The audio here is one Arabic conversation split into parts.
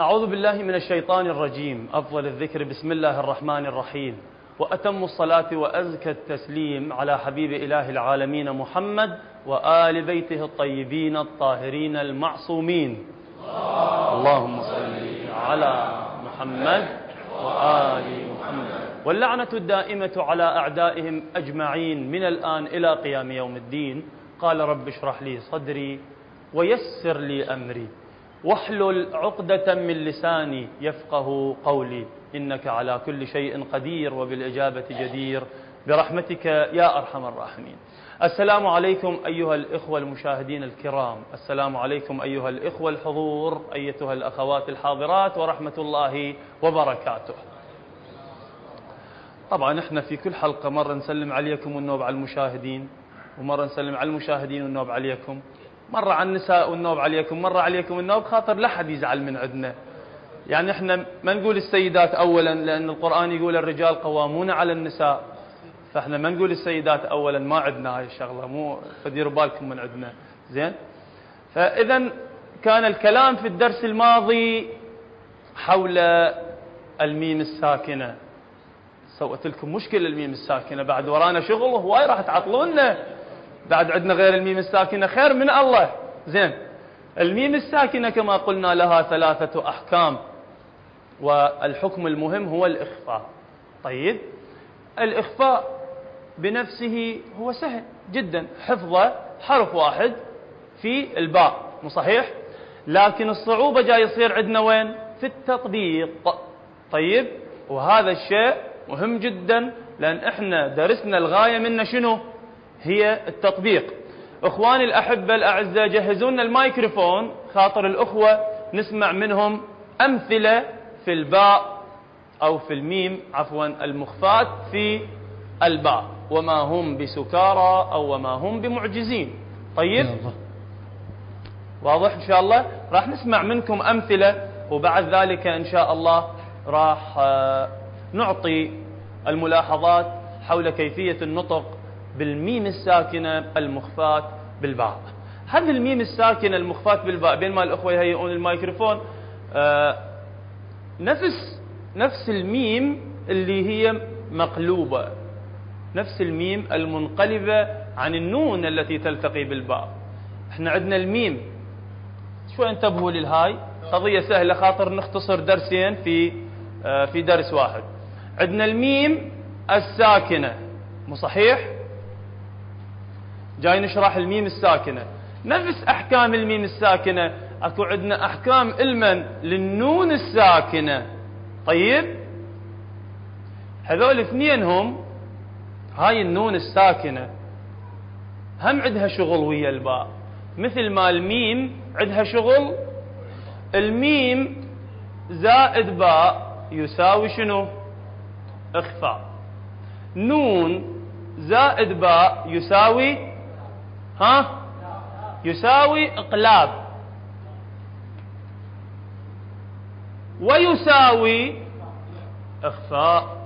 أعوذ بالله من الشيطان الرجيم. أفضل الذكر. بسم الله الرحمن الرحيم. وأتم الصلاة وأزكى التسليم على حبيب إله العالمين محمد وآل بيته الطيبين الطاهرين المعصومين. اللهم صل على محمد وآل محمد. واللعنة الدائمة على أعدائهم أجمعين من الآن إلى قيام يوم الدين. قال رب اشرح لي صدري ويسر لي أمري. واحلل عقدة من لساني يفقه قولي. إنك على كل شيء قدير وبالإجابة جدير. برحمتك يا أرحم الراحمين. السلام عليكم أيها الإخوة المشاهدين الكرام. السلام عليكم أيها الإخوة الحضور أيتها الأخوات الحاضرات ورحمة الله وبركاته. طبعا إحنا في كل حلقة مرة نسلم عليكم والنوب على المشاهدين ومرة نسلم على المشاهدين والنوب عليكم. مرة على النساء والنوب عليكم مرة عليكم النوب خاطر لا حد يزعل من عندنا. يعني إحنا ما نقول السيدات اولا لأن القرآن يقول الرجال قوامون على النساء. فإحنا ما نقول السيدات اولا ما عندنا هاي الشغلة مو فديروا بالكم من عندنا. زين؟ فاذا كان الكلام في الدرس الماضي حول الميم الساكنة. سوت لكم مشكلة الميم الساكنة بعد ورانا شغل هواي راح تعطلونا. بعد عندنا غير الميم الساكنة. خير من الله. زين. الميم الساكنة كما قلنا لها ثلاثة أحكام. والحكم المهم هو الإخفاء. طيب. الإخفاء بنفسه هو سهل جدا. حفظ حرف واحد في الباء. مو صحيح؟ لكن الصعوبة جاي يصير عندنا وين؟ في التطبيق. طيب. وهذا الشيء مهم جدا. لأن إحنا درسنا الغاية منه شنو؟ هي التطبيق. إخواني الأحبة الأعزاء جهزوا لنا الميكروفون خاطر الأخوة نسمع منهم أمثلة في الباء أو في الميم عفوا المخفات في الباء. وما هم بسكارى أو وما هم بمعجزين. طيب؟ واضح إن شاء الله؟ راح نسمع منكم أمثلة وبعد ذلك إن شاء الله راح آه، نعطي الملاحظات حول كيفية النطق بالميم الساكنة المخفاة بالباء. هذه الميم الساكنة المخفاة بالباء؟ بين ما الأخوة يهيئون الميكروفون. آه نفس نفس الميم اللي هي مقلوبة. نفس الميم المنقلبة عن النون التي تلتقي بالباء. إحنا عندنا الميم. شوي انتبهوا للهاي. قضية سهلة خاطر نختصر درسين في آه في درس واحد. عندنا الميم الساكنة. مو صحيح؟ جاي نشرح الميم الساكنة. نفس أحكام الميم الساكنة. أكو عندنا أحكام علما للنون الساكنة. طيب؟ هذول اثنينهم هاي النون الساكنة. هم عندها شغل ويا الباء. مثل ما الميم عندها شغل الميم زائد باء يساوي شنو؟ إخفاء. نون زائد باء يساوي ها؟ يساوي اقلاب. ويساوي اخفاء.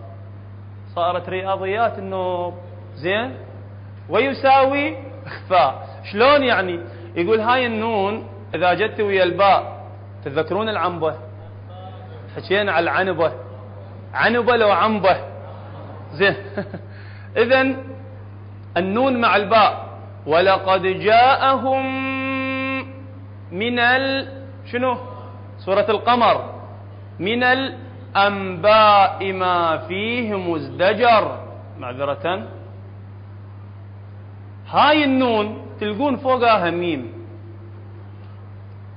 صارت رياضيات النوب زين. ويساوي اخفاء. شلون يعني؟ يقول هاي النون إذا جت ويا الباء تذكرون العنبة؟ حكينا على العنبة. عنبة لو عنبة. زين. اذا النون مع الباء. ولقد جاءهم من ال شنو؟ سورة القمر. من الأنباء ما فيه مزدجر. معذرة. هاي النون تلقون فوقها ميم.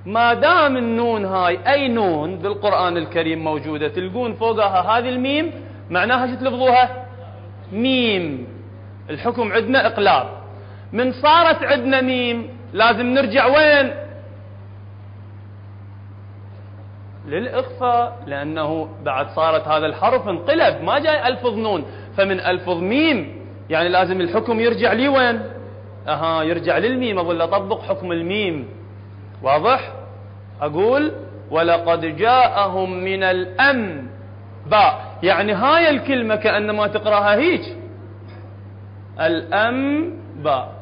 ما دام النون هاي أي نون بالقرآن الكريم موجودة تلقون فوقها هذه الميم معناها شو تلفظوها؟ ميم. الحكم عندنا إقلاب. من صارت عندنا ميم لازم نرجع وين؟ للإخفاء لأنه بعد صارت هذا الحرف انقلب ما جاي ألفظ نون فمن ألفظ ميم يعني لازم الحكم يرجع لي وين؟ أها يرجع للميم. أظل أطبق حكم الميم. واضح؟ أقول ولقد جاءهم من الأم. باء. يعني هاي الكلمة كأنما تقرأها هيك الأم باء.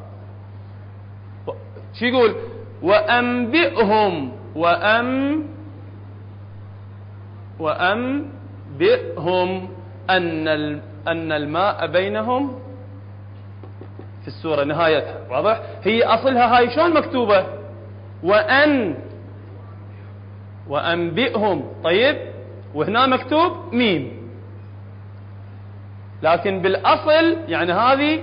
شو يقول؟ وأنبئهم وأم وأنبئهم أن أن الماء بينهم في السورة. نهايتها واضح؟ هي أصلها هاي شلون مكتوبة؟ وأن وأنبئهم. طيب؟ وهنا مكتوب ميم. لكن بالأصل يعني هذه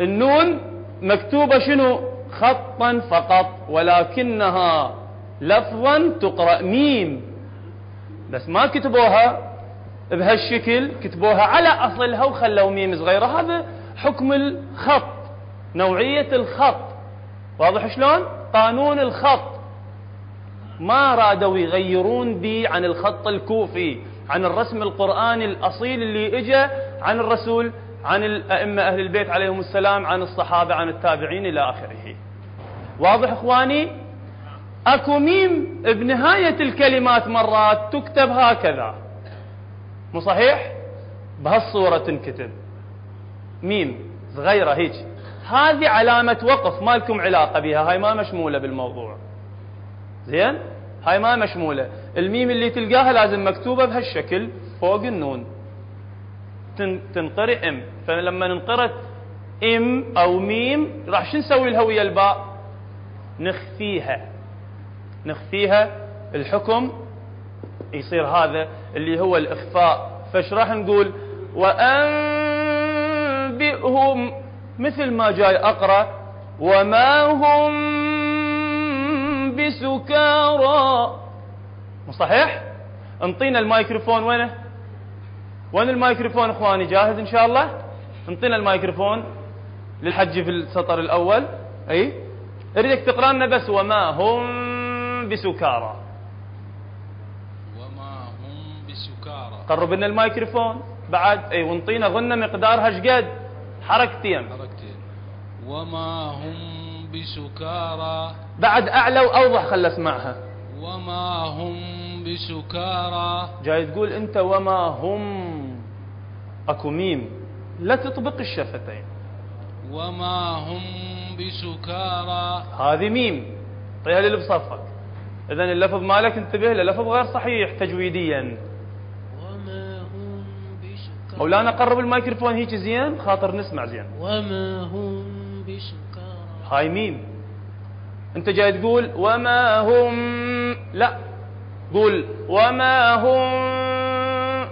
النون مكتوبة شنو؟ خطا فقط ولكنها لفظا تقرأ ميم. بس ما كتبوها بهالشكل كتبوها على أصلها وخلوا ميم صغيرة. هذا حكم الخط نوعية الخط. واضح شلون؟ قانون الخط. ما رادوا يغيرون به عن الخط الكوفي عن الرسم القرآني الأصيل اللي اجى عن الرسول عن الأئمة أهل البيت عليهم السلام عن الصحابة عن التابعين إلى آخره. واضح إخواني؟ أكو ميم بنهاية الكلمات مرات تكتب هكذا. مو صحيح؟ بهالصورة تنكتب. ميم صغيرة هيك. هذه علامة وقف ما لكم علاقة بها. هاي ما مشمولة بالموضوع. زين؟ هاي ما مشمولة. الميم اللي تلقاها لازم مكتوبة بهالشكل فوق النون. تنقرئ ام. فلما تنقرئ ام أو ميم راح شو نسوي لها ويا الباء؟ نخفيها. نخفيها. الحكم يصير هذا اللي هو الإخفاء. فايش راح نقول؟ وأنبئهم مثل ما جاي أقرأ. وما هم بسكارى. صحيح؟ انطينا الميكروفون وينه؟ وين الميكروفون اخواني؟ جاهز إن شاء الله؟ انطينا الميكروفون للحج في السطر الأول. أي؟ اريدك تقرا لنا بس. وما هم بسكارى. وما هم بسكارى. قرب لنا الميكروفون بعد أي وانطينا غنة مقدارها إيش قد؟ حركتين. حركتين. وما هم بسكارى. بعد أعلى وأوضح خل أسمعها. وما هم بسكارى. جاي تقول أنت وما هم؟ أكو ميم. لا تطبق الشفتين. وما هم بسكارى. هذه ميم. طيها لي بصفك. اذا اللفظ مالك انتبه له لفظ غير صحيح تجويديا. وما هم بسكارى. مولانا قرب الميكروفون هيك زين؟ خاطر نسمع زين. وما هم بسكارى. هاي ميم. أنت جاي تقول وما هم؟ لا. قول وما هم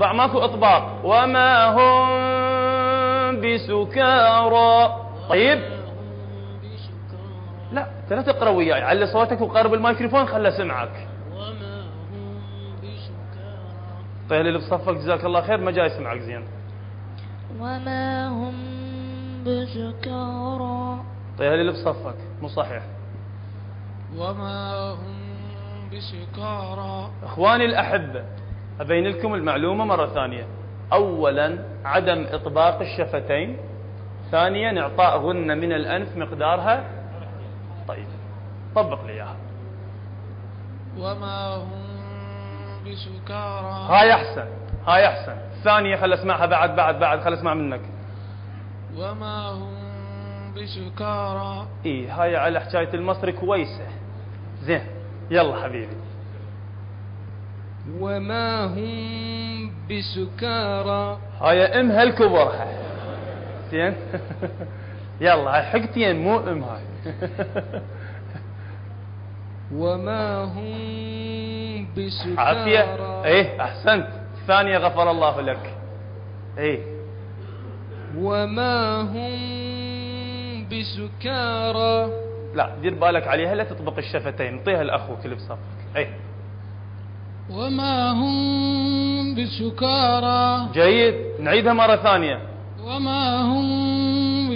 بع ماكو اطباق وما هم بسكارى. طيب. هم بسكارى لا أنت لا تقرأ وياي. علي صوتك وقرب الميكروفون خله سمعك. وما هم بسكارى طيب اللي بصفك جزاك الله خير ما جاي يسمعك زين. وما هم بسكارى. طيب اللي بصفك مو صحيح. وما هم بسكارى إخواني الاحبه أبين لكم المعلومة مرة ثانية. اولا عدم إطباق الشفتين. ثانيا اعطاء غنه من الأنف مقدارها. طيب طبق لي إياها. وما هم بسكارى هاي أحسن هاي أحسن. الثانية خل أسمعها بعد بعد بعد خل أسمع منك. وما هم بسكارى اي هاي على حكاية المصري كويسة. زين. يلا حبيبي. وما هم بسكارى. هاي ام هالكبرها زين. يلا هاي حقتين مو ام هاي. وما هم بسكارى. عافية. إيه أحسنت. الثانية غفر الله لك. إيه. وما هم بسكارى. لا دير بالك عليها لا تطبق الشفتين انطيها لاخوك اللي بصفك إيه. وما هم بسكارى. جيد نعيدها مرة ثانية. وما هم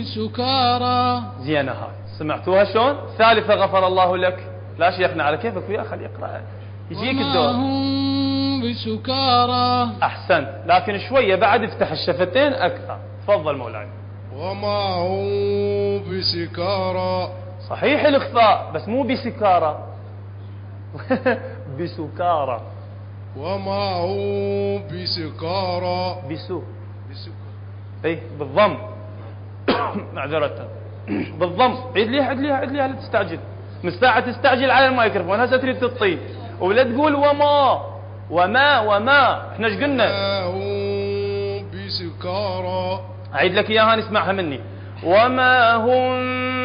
بسكارى. زينة هاي. سمعتوها شلون؟ ثالثة غفر الله لك. لا شيخنا على كيفك وياه خليه يقرا يجيك وما الدور هم بسكارى. احسنت لكن شوية بعد افتح الشفتين أكثر. تفضل مولاي. وما هم بسكارى. صحيح الإخفاء بس مو بسكارى. بسكارى. وما هم بسكارى؟ بسو. بسكارى. اي بالضم. معذرة بالضم. عيد ليها عيد ليها عيد ليها لا تستعجل. من ساعة تستعجل على الميكروفون هسه تريد تطي ولا تقول وما. وما وما. إحنا إيش قلنا؟ وما هم بسكارى؟ اعيد لك إياها نسمعها مني. وما هم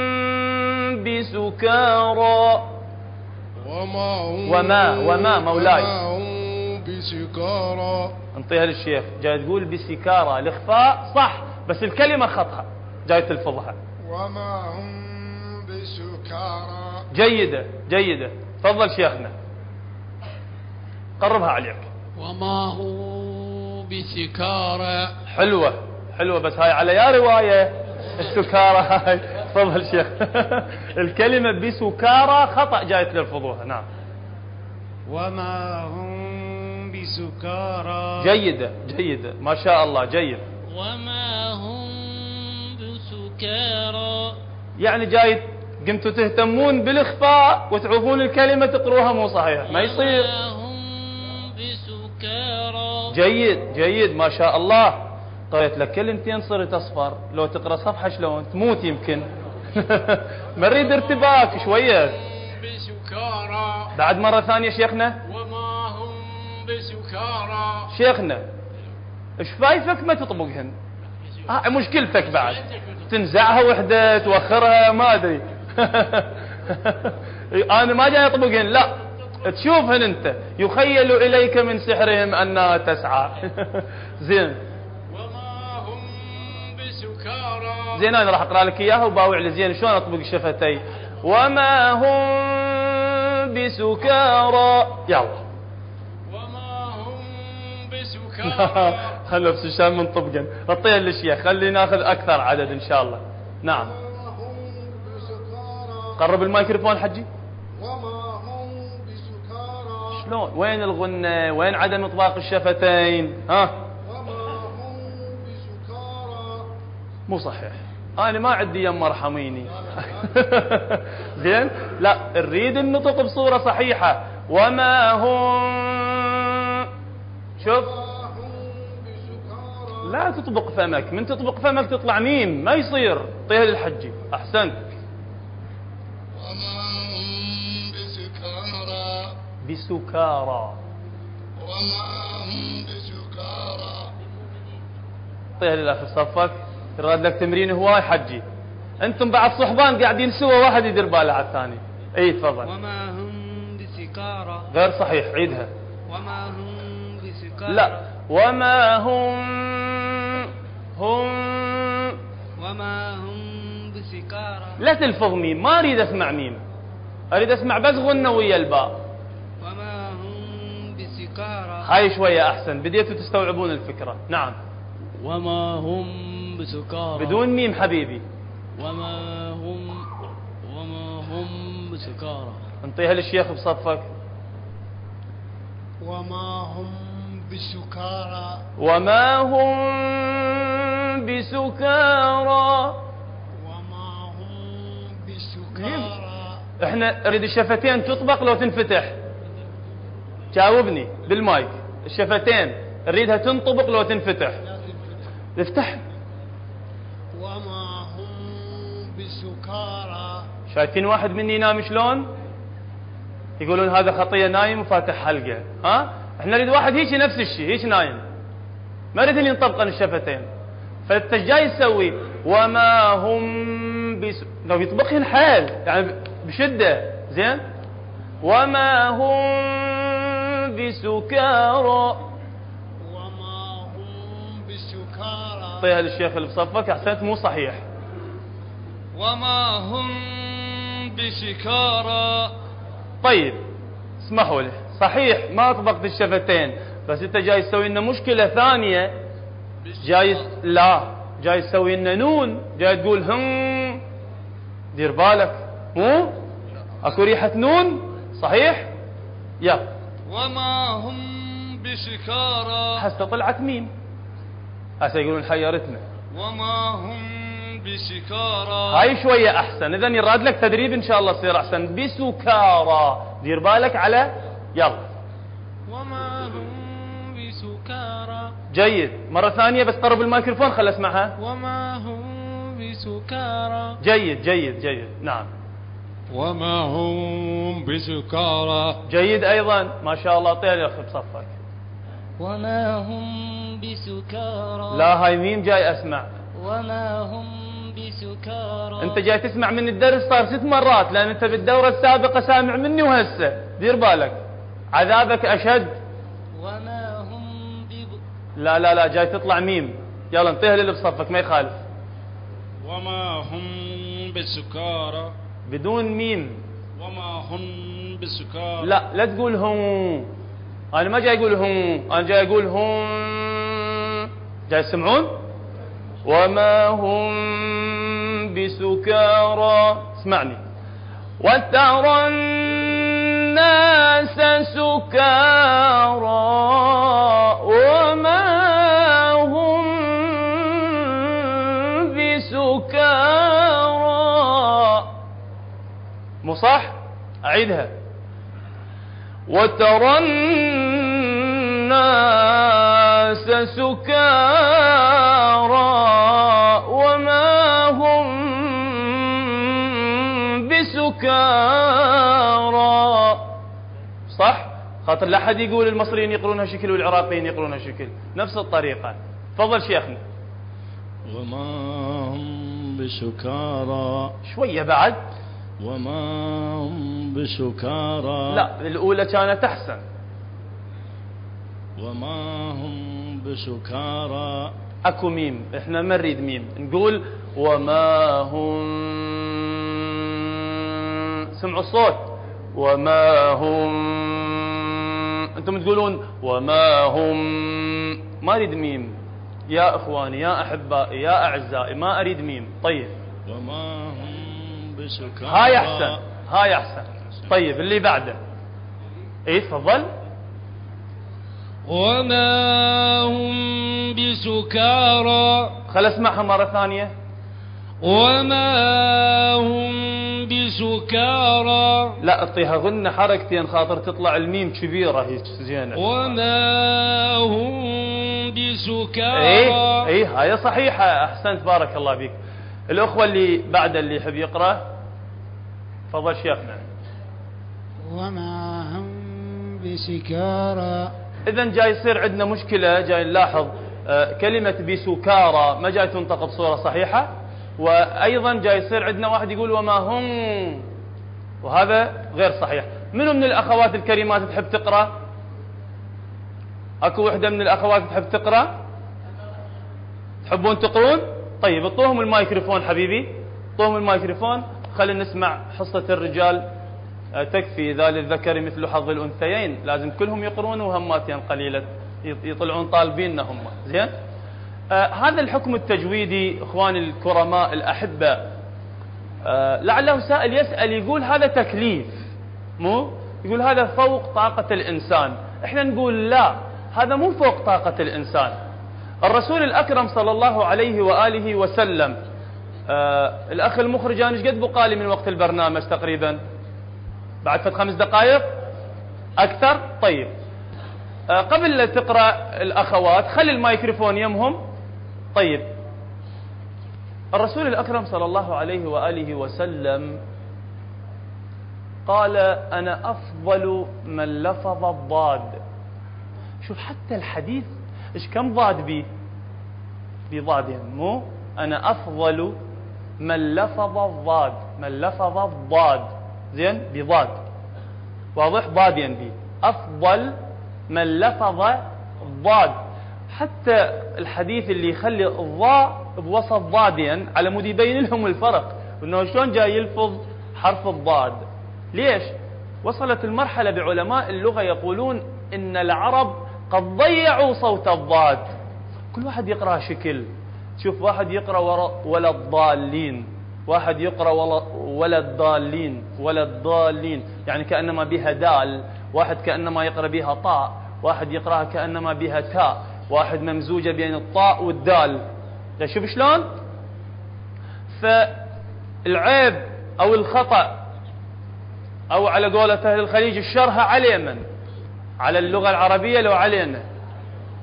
بسكارى. وما هم وما- وما مولاي. وما هم بسكارى. انطيها للشيخ. جاي تقول بسكارى. الإخفاء صح بس الكلمة خطأ. جاي تلفظها وما هم بسكارى. جيدة جيدة. تفضل شيخنا. قربها عليك. وما هو بسكارى. حلوة حلوة بس هاي على يا رواية. السكارى هاي. تفضل شيخ. الكلمة بسكارى خطأ جاي تلفظوها نعم. وما هم بسكارى؟ جيدة جيدة. ما شاء الله جيد. وما هم بسكارى؟ يعني جاي قمتوا تهتمون بالإخفاء وتعوفون الكلمة تقروها مو صحيح. ما يصير. وما هم بسكارى؟ جيد جيد. ما شاء الله. قريت لك كلمتين صرت أصفر. لو تقرأ صفحة شلون؟ تموت يمكن. ما نريد ارتباك شوية. بسكارى. بعد مرة ثانية شيخنا. وما هم بسكارى. شيخنا إيش فايفك ما تطبقهن؟ آه مشكلتك بعد. تنزعها وحدة توخرها ما أدري. أنا ما جاي أطبقهن لا. تشوفهن أنت. يخيل إليك من سحرهم أنها تسعى. زين. زين أنا راح أقرأ لك إياها وباوع لي. زين شلون أطبق شفتي؟ وما هم بسكارى. يلا. وما هم بسكارى. خلوا نفس الشام من طبقا أعطيها للشيخ خلي ناخذ أكثر عدد إن شاء الله. نعم. وما هم بسكارى. قرب الميكروفون حجي. وما هم بسكارى. شلون؟ وين الغنة؟ وين عدم إطباق الشفتين؟ ها؟ مو صحيح. أنا ما عندي يما ارحميني زين؟ لا نريد النطق بصورة صحيحة. وما هم؟ شوف. لا تطبق فمك. من تطبق فمك تطلع ميم. ما يصير. طيها للحجي أحسنت. وما هم بسكارى. بسكارى. وما هم بسكارى. طيها للاخ صفك. يراد لك تمرين هواي حجي. أنتم بعد صحبان قاعدين سوا واحد يدير باله على الثاني. إي تفضل. وما هم بسكارى. غير صحيح عيدها. وما هم بسكارى. لا. وما هم هم. وما هم بسكارى. لا تلفظ ميم ما أريد أسمع ميم. أريد أسمع بس غنة ويا الباء. وما هم بسكارى. هاي شوية أحسن. بديتوا تستوعبون الفكرة. نعم. وما هم بسكارى. بدون ميم حبيبي. وما هم وما هم بسكارى. انطيها للشيخ بصفك. وما هم بسكارى. وما هم بسكارى. وما هم بسكارى. إحنا اريد الشفتين تطبق لو تنفتح. جاوبني بالمايك. الشفتين اريدها تنطبق لو تنفتح. افتح. وما هم بسكارى. شايفين واحد مني ينام شلون؟ يقولون هذا خطية نايم وفاتح حلقة ها؟ إحنا نريد واحد هيك نفس الشيء هيك نايم. ما نريد اللي ينطبقن الشفتين. فانت جاي تسوي؟ وما هم بس لو يطبقهن حيل يعني بشدة زين؟ وما هم بسكارى. وما هم بسكارى. طيها للشيخ اللي بصفك أحسنت مو صحيح. وما هم بسكارى طيب اسمحوا لي. صحيح ما اطبقت الشفتين بس أنت جاي تسوي لنا مشكلة ثانية. جاي لا جاي تسوي لنا نون جاي تقول هم دير بالك. مو؟ أكو ريحة نون؟ صحيح؟ يا وما هم بسكارى هسه طلعت ميم. هسه يقولون حيرتنا وما هم بسكارى هاي شوية أحسن. اذا يراد لك تدريب إن شاء الله تصير أحسن. بسكارى. دير بالك على يلا. وما هم بسكارى. جيد. مرة ثانية بس قرب الميكروفون خل أسمعها. وما هم بسكارى. جيد جيد جيد. نعم. وما هم بسكارى. جيد أيضا. ما شاء الله طير يا أخي بصفك. وما هم بسكارى. لا هاي ميم جاي أسمع؟ وما هم بسكارى. أنت جاي تسمع من الدرس صار ست مرات لأن أنت بالدورة السابقة سامع مني وهسه. دير بالك. عذابك أشد. وما هم بب... لا لا لا جاي تطلع ميم. يلا انطيها للي بصفك ما يخالف. وما هم بسكارى. بدون ميم. وما هم بسكارى. لا لا تقول هم أنا ما جاي أقول هم أنا جاي أقول هم جاي تسمعون وما هم بسكارى. اسمعني. وترى الناس سكارى. وما هم بسكارى. مو صح؟ أعيدها. وترى الناس سكارى وما هم بسكارى. صح؟ خاطر لا أحد يقول المصريين يقرونها شكل والعراقيين يقرونها شكل نفس الطريقة. تفضل شيخنا. وما هم بسكارى. شوية بعد. وما هم بسكارى. لا الأولى كانت أحسن. وما هم بسكارى أكو ميم إحنا ما نريد ميم. نقول وما هم سمعوا الصوت. وما هم أنتم تقولون وما هم ما أريد ميم. يا إخواني يا أحبائي يا أعزائي ما أريد ميم. طيب. وما هم بسكارى. هاي أحسن هاي أحسن. طيب اللي بعده. اي تفضل. وما هم بسكارى. خل اسمعها مرة ثانية. وما هم بسكارى. لا اعطيها غنة حركتين خاطر تطلع الميم كبيرة هيك زينة. وما هم بسكارى. إيه إيه هاي صحيحة. أحسنت بارك الله بك الأخوة اللي بعد اللي يحب يقرأ تفضل شيخنا. وما هم بسكارى. اذا جاي يصير عندنا مشكلة جاي نلاحظ آه، كلمة بسكارى ما جاي تنطق بصورة صحيحة وأيضا جاي يصير عندنا واحد يقول وما هم؟ وهذا غير صحيح. منو من الأخوات الكريمات تحب تقرأ؟ أكو وحدة من الأخوات تحب تقرأ؟ تحبون تقرون؟ طيب اعطوهم الميكروفون حبيبي اعطوهم الميكروفون خلينا نسمع حصة الرجال. تكفي ذا للذكر مثل حظ الأنثيين. لازم كلهم يقرون وهماتين قليلة يطلعون طالبين هم. زين؟ آه هذا الحكم التجويدي إخواني الكرماء الأحبة. آه لعله سائل يسأل يقول هذا تكليف مو؟ يقول هذا فوق طاقة الإنسان. إحنا نقول لا هذا مو فوق طاقة الإنسان. الرسول الأكرم صلى الله عليه وآله وسلم آه الأخ المخرج إيش قد بقالي من وقت البرنامج تقريبا؟ بعد فت خمس دقائق؟ أكثر؟ طيب. آه قبل لا تقرأ الأخوات خلي الميكروفون يمهم. طيب. الرسول الأكرم صلى الله عليه وآله وسلم قال أنا أفضل من لفظ الضاد. شوف حتى الحديث إيش كم ضاد بي بضاد يعني مو؟ أنا أفضل من لفظ الضاد. من لفظ الضاد. زين؟ بضاد. واضح؟ ضاد بي أفضل من لفظ الضاد حتى الحديث اللي يخلي الظاء بوسط ضادين على مود يبين لهم الفرق. إنه شلون جاي يلفظ حرف الضاد. ليش؟ وصلت المرحلة بعلماء اللغة يقولون إن العرب قد ضيعوا صوت الضاد. كل واحد يقرأ شكل. شوف واحد يقرأ ولا الضالين. واحد يقرأ ولا الضالين ولا الضالين. يعني كأنما بها دال واحد كأنما يقرأ بها طاء واحد يقرأها كأنما بها تاء واحد ممزوجة بين الطاء والدال. شوف شلون؟ فالعيب أو الخطأ أو على قولة أهل الخليج الشرها على من على اللغة العربية لو علينا.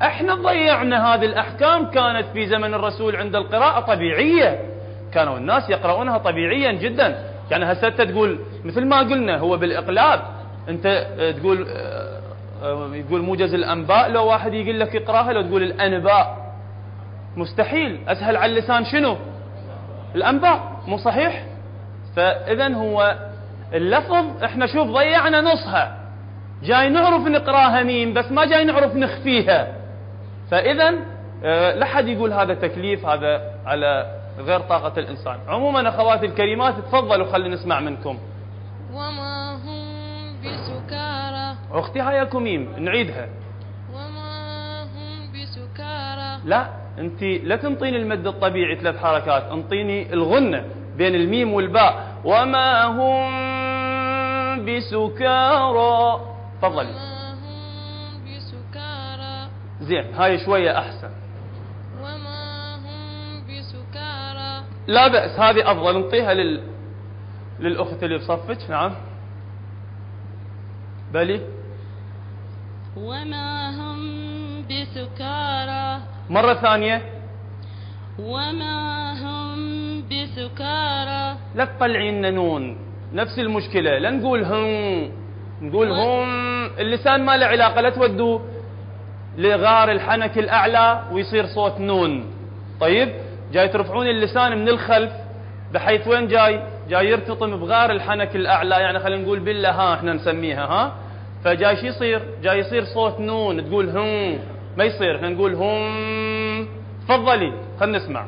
إحنا ضيعنا هذه الأحكام كانت في زمن الرسول عند القراءة طبيعية. كانوا الناس يقرؤونها طبيعيا جدا. يعني هسه تقول مثل ما قلنا هو بالإقلاب. أنت تقول آه، يقول موجز الأنباء لو واحد يقول لك اقرأها لو تقول الأنباء. مستحيل. أسهل على اللسان شنو؟ الأنباء. مو صحيح؟ فإذا هو اللفظ. إحنا شوف ضيعنا نصها. جاي نعرف نقراها ميم بس ما جاي نعرف نخفيها. فإذا آه، لا حد يقول هذا تكليف هذا على غير طاقة الإنسان. عموما أخواتي الكريمات تفضلوا خلي نسمع منكم. وما هم بسكارى. أختي هاي أكو ميم نعيدها. وما هم بسكارى. لا أنت لا تنطيني المد الطبيعي ثلاث حركات أنطيني الغنة بين الميم والباء. وما هم بسكارى. تفضلي. وما هم بسكارى. زين هاي شوية أحسن. لا بأس هذه أفضل. انطيها لل... للأخت اللي بصفك. نعم. بلي. وما هم بسكارى. مرة ثانية. وما هم بسكارى. لا تطلعي لنا نون نفس المشكلة. لا نقول هم. نقول هم. اللسان ما له علاقة. لا تودوه لغار الحنك الأعلى ويصير صوت نون. طيب. جاي ترفعون اللسان من الخلف بحيث وين جاي؟ جاي يرتطم بغار الحنك الأعلى يعني خلينا نقول بالله ها إحنا نسميها ها؟ فجاي شو يصير؟ جاي يصير صوت نون تقول هم ما يصير إحنا نقول هم. تفضلي خلينا نسمع.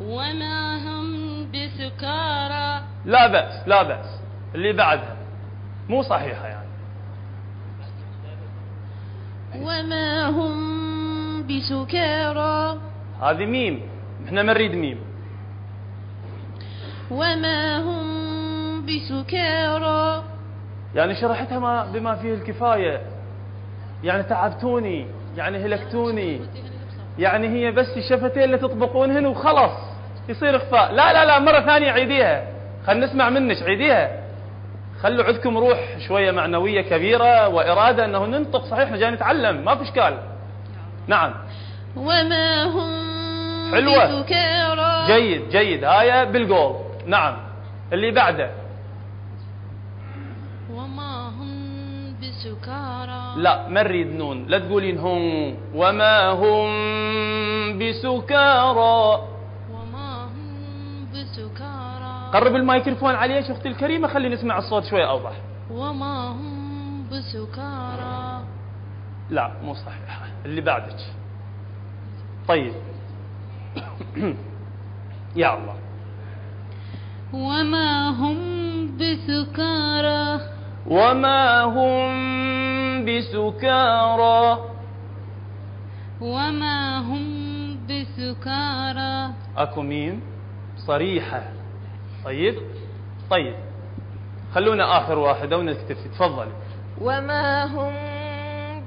وما هم بسكارى. لا بأس لا بأس. اللي بعدها. مو صحيحة يعني. وما هم بسكارى. هذه ميم. إحنا ما نريد ميم. وما هم بسكارى. يعني شرحتها ما بما فيه الكفاية. يعني تعبتوني يعني هلكتوني. يعني هي بس الشفتين اللي تطبقونهن وخلص يصير إخفاء. لا لا لا مرة ثانية عيديها. خلينا نسمع منك عيديها. خلوا عندكم روح شوية معنوية كبيرة وإرادة أنه ننطق صحيح إحنا جاي نتعلم. ما في إشكال. نعم. وما هم حلوة. جيد جيد. هاي بالقول. نعم. اللي بعده. وما هم بسكارى. لا ما نريد نون. لا تقولين هم. وما هم بسكارى. وما هم بسكارى. قرب الميكروفون عليك أختي الكريمة. خلي نسمع الصوت شوي أوضح. وما هم بسكارى. لا مو صحيحه اللي بعدك. طيب. يا الله. وما هم بسكارى. وما هم بسكارى. وما هم بسكارى. أكو ميم صريحة. طيب؟ طيب. خلونا آخر واحدة ونكتفي تفضلي وما هم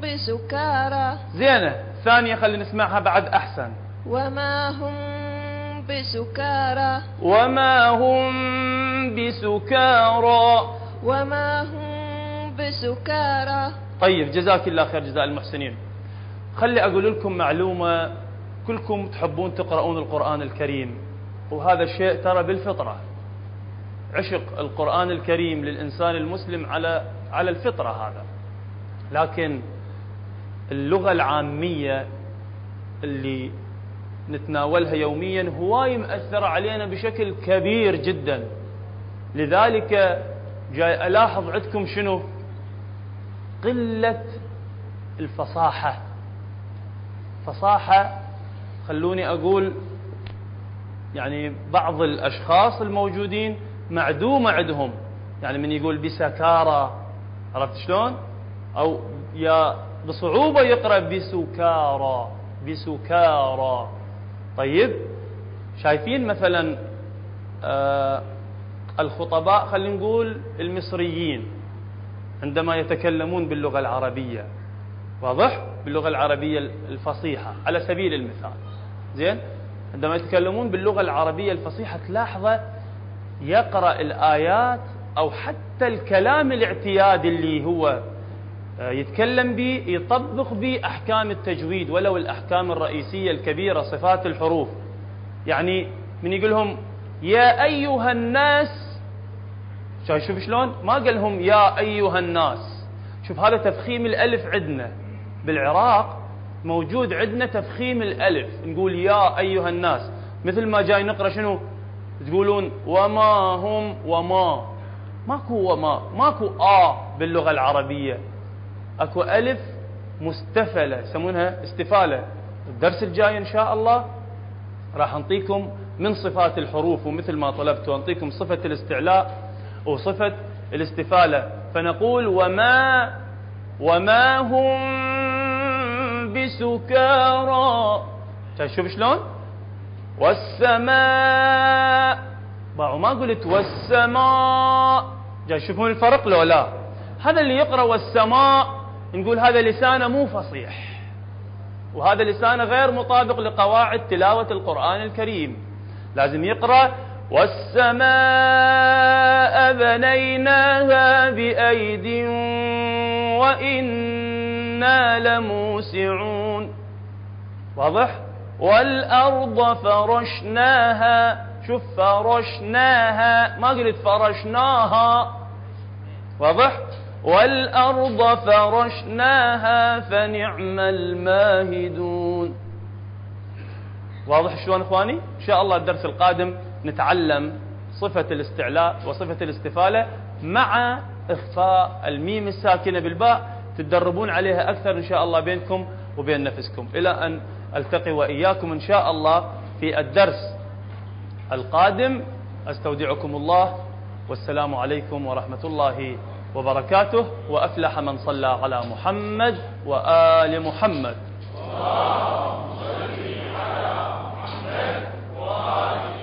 بسكارى. زينة. ثانية خلي نسمعها بعد أحسن. وما هم بسكارى. وما هم بسكارى. وما هم بسكارى. طيب جزاك الله خير جزاء المحسنين. خلي أقول لكم معلومة كلكم تحبون تقرؤون القرآن الكريم وهذا الشيء ترى بالفطرة. عشق القرآن الكريم للإنسان المسلم على على الفطرة هذا. لكن اللغة العامية اللي نتناولها يوميا هواي مأثرة علينا بشكل كبير جدا. لذلك جاي ألاحظ عندكم شنو؟ قلة الفصاحة. فصاحة خلوني أقول يعني بعض الأشخاص الموجودين معدومة عندهم. يعني من يقول بسكارى عرفت شلون؟ أو يا بصعوبة يقرأ بسكارى بسكارى طيب. شايفين مثلا آه الخطباء خلينا نقول المصريين عندما يتكلمون باللغة العربية. واضح؟ باللغة العربية الفصيحة على سبيل المثال. زين؟ عندما يتكلمون باللغة العربية الفصيحة تلاحظة يقرأ الآيات أو حتى الكلام الاعتيادي اللي هو يتكلم به يطبق به أحكام التجويد ولو الأحكام الرئيسية الكبيرة صفات الحروف. يعني من يقول لهم يا أيها الناس شوف شلون؟ ما قال لهم يا أيها الناس شوف هذا تفخيم الألف عندنا. بالعراق موجود عندنا تفخيم الألف. نقول يا أيها الناس مثل ما جاي نقرأ شنو؟ تقولون وما هم وما ماكو وما. ماكو آ باللغة العربية. أكو ألف مستفلة يسمونها استفالة. الدرس الجاي إن شاء الله راح أنطيكم من صفات الحروف ومثل ما طلبت أنطيكم صفة الاستعلاء وصفة الاستفالة. فنقول وما وما هم بسكارى. شوف شلون؟ والسماء. ما قلت والسماء. جاي تشوفون الفرق لو لا. هذا اللي يقرأ والسماء. نقول هذا لسانه مو فصيح. وهذا لسانه غير مطابق لقواعد تلاوة القرآن الكريم. لازم يقرأ والسماء بنيناها بأيد وإنا لموسعون. واضح؟ والأرض فرشناها. شوف فرشناها. ما قلت فرشناها. واضح؟ والأرض فرشناها فنعم الماهدون. واضح شلون إخواني؟ إن شاء الله الدرس القادم نتعلم صفة الاستعلاء وصفة الاستفالة مع إخفاء الميم الساكنة بالباء. تتدربون عليها أكثر إن شاء الله بينكم وبين نفسكم. إلى أن ألتقي وإياكم إن شاء الله في الدرس القادم. أستودعكم الله. والسلام عليكم ورحمة الله وبركاته وأفلح من صلى على محمد وآل محمد. اللهم صل على محمد وآل محمد